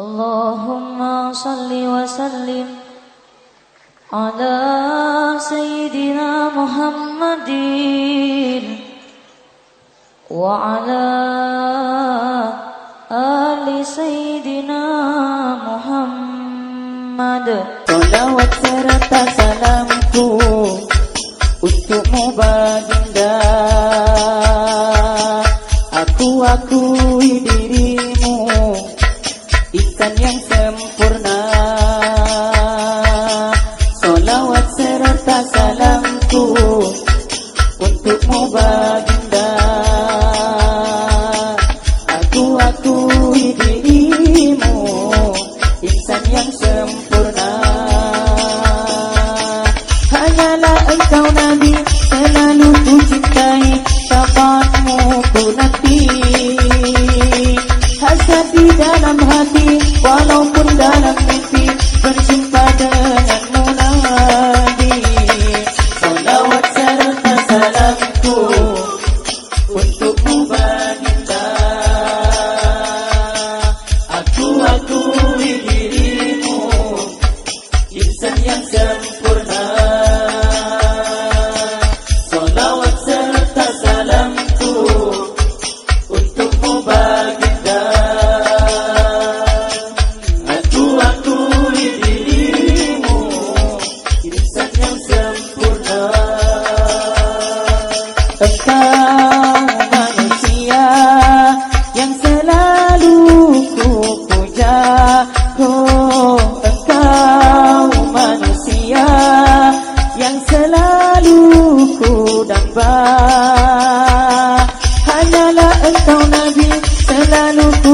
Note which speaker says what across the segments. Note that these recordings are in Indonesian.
Speaker 1: اللهم صل وسلم على سيدنا محمد وعلى آل سيدنا محمد
Speaker 2: Salawat serta salamku Untukmu baginda Aku akui dirimu sempurna. Hanyalah engkau Nabi Selalu ku cintai Syafaatmu ku nanti di dalam hati Walaupun dalam mimpi Berjumpa denganmu Nabi. Salawat serta salamku Untukmu baginda Senyap-senyap selalu ku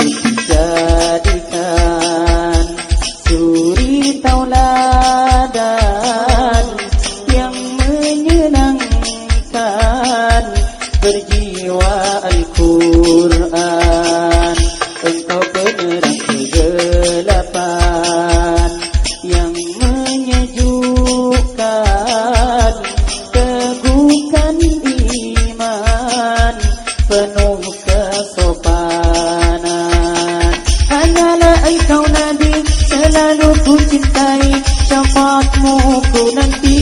Speaker 2: ku cintai ku nanti.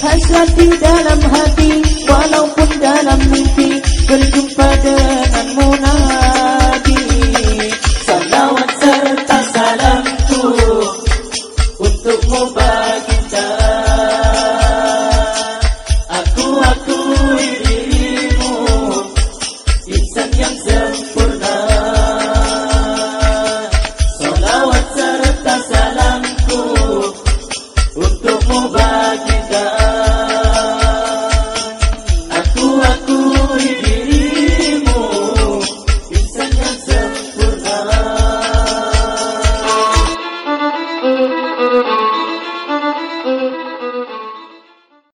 Speaker 2: Hasrat di dalam hati walaupun dalam mimpi berjumpa